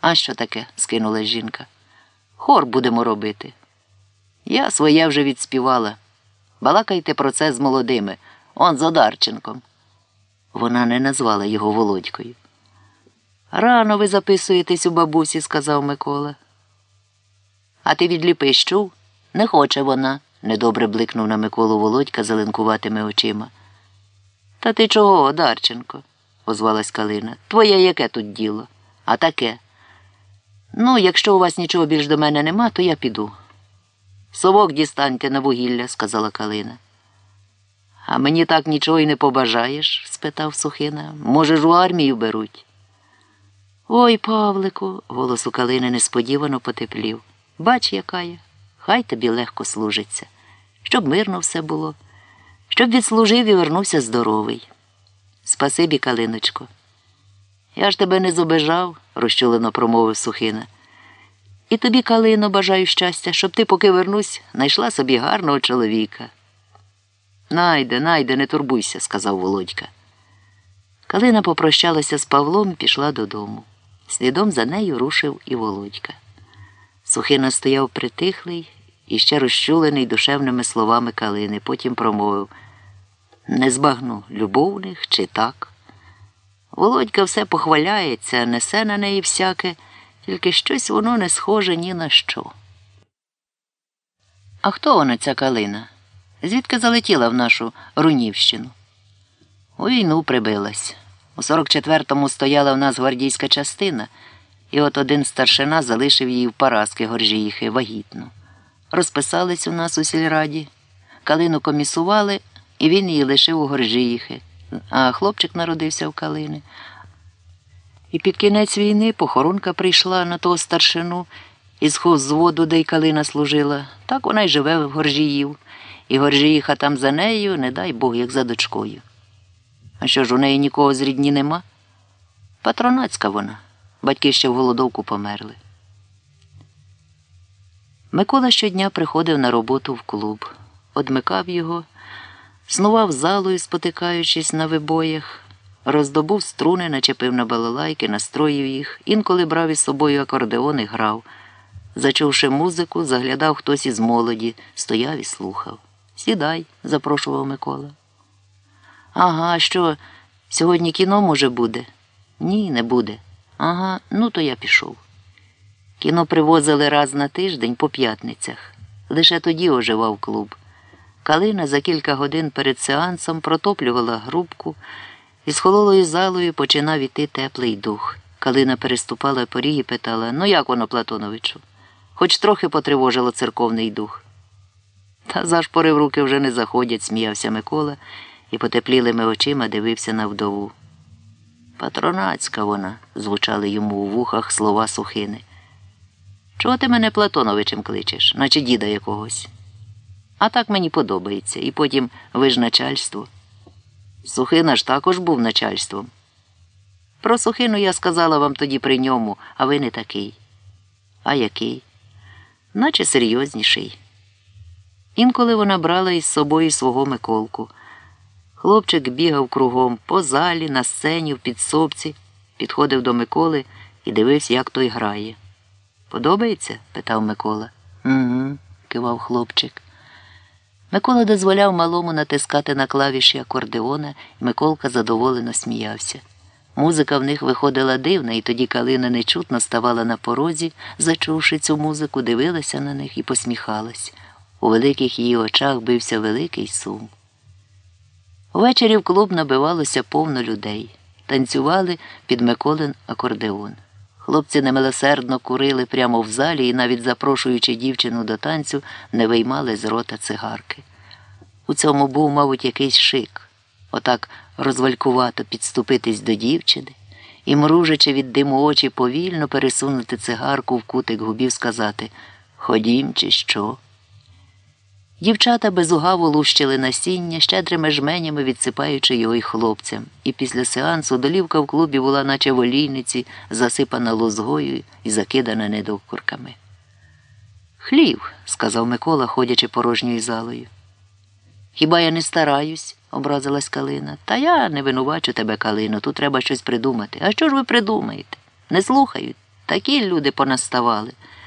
А що таке? скинула жінка. Хор будемо робити. Я своє вже відспівала. Балакайте про це з молодими, он з Одарченком. Вона не назвала його Володькою. Рано ви записуєтесь у бабусі, сказав Микола. А ти відліпиш чув? Не хоче вона, недобре бликнув на Миколу Володька зеленкуватими очима. Та ти чого, Одарченко? озвалась Калина. Твоє яке тут діло? А таке. Ну, якщо у вас нічого більш до мене нема, то я піду. Совок дістаньте на вугілля, сказала Калина. А мені так нічого й не побажаєш? спитав Сухина. Може ж у армію беруть? Ой, Павлику, голос у Калини несподівано потеплів. Бач, яка я. Хай тобі легко служиться, щоб мирно все було, щоб відслужив і вернувся здоровий. Спасибі, Калиночко. Я ж тебе не зобижав, розчулено промовив Сухина. І тобі, Калино, бажаю щастя, щоб ти, поки вернусь, знайшла собі гарного чоловіка. Найде, найде, не турбуйся, сказав Володька. Калина попрощалася з Павлом і пішла додому. Слідом за нею рушив і Володька. Сухина стояв притихлий і ще розчулений душевними словами Калини, потім промовив не збагну, любов у них чи так. Володька все похваляється, несе на неї всяке, тільки щось воно не схоже ні на що. А хто вона, ця калина? Звідки залетіла в нашу Рунівщину? У війну прибилась. У 44-му стояла в нас гвардійська частина, і от один старшина залишив її в Параски Горжіїхи вагітну. Розписались у нас у сільраді, калину комісували, і він її лишив у Горжіїхи, а хлопчик народився в калини. І під кінець війни похоронка прийшла на того старшину із хозводу, де й калина служила. Так вона й живе в Горжіїв. І Горжіїха там за нею, не дай Бог, як за дочкою. А що ж у неї нікого з рідні нема? Патронацька вона. Батьки ще в голодовку померли. Микола щодня приходив на роботу в клуб, одмикав його, снував залою, спотикаючись на вибоях, роздобув струни, начепив на балалайки, настроїв їх, інколи брав із собою акордеон і грав. Зачувши музику, заглядав хтось із молоді, стояв і слухав. Сідай, запрошував Микола. Ага, що, сьогодні кіно, може, буде? Ні, не буде. Ага, ну то я пішов. Кіно привозили раз на тиждень по п'ятницях. Лише тоді оживав клуб. Калина за кілька годин перед сеансом протоплювала грубку, і з хололою залою починав іти теплий дух. Калина переступала поріг і питала Ну, як воно, Платоновичу? Хоч трохи потривожило церковний дух. Та зашпорив руки вже не заходять, сміявся Микола і потеплілими очима дивився на вдову. Патронацька вона, звучали йому у вухах слова сухини. Чого ти мене Платоновичем кличеш, наче діда якогось? А так мені подобається, і потім ви ж начальство. Сухина ж також був начальством. Про сухину я сказала вам тоді при ньому, а ви не такий. А який? Наче серйозніший. Інколи вона брала із собою свого Миколку. Хлопчик бігав кругом по залі, на сцені, в підсобці, підходив до Миколи і дивився, як той грає. Подобається? питав Микола. Угу, кивав хлопчик. Микола дозволяв малому натискати на клавіші акордеона, і Миколка задоволено сміявся. Музика в них виходила дивна, і тоді Калина нечутно ставала на порозі, зачувши цю музику, дивилася на них і посміхалась. У великих її очах бився великий сум. Увечері в клуб набивалося повно людей. Танцювали під Миколин акордеон. Хлопці немилосердно курили прямо в залі і, навіть запрошуючи дівчину до танцю, не виймали з рота цигарки. У цьому був, мабуть, якийсь шик. Отак розвалькувато підступитись до дівчини і, мружачи від диму очі, повільно пересунути цигарку в кутик губів, сказати Ходім, чи що. Дівчата безугаво лущили насіння, щедрими жменями відсипаючи його й хлопцям, і після сеансу долівка в клубі була, наче в олійниці, засипана лозгою і закидана недокурками. Хлів, сказав Микола, ходячи порожньою залою. Хіба я не стараюсь? образилась Калина. Та я не винувачу тебе, Калино, тут треба щось придумати. А що ж ви придумаєте? Не слухають, Такі люди понаставали.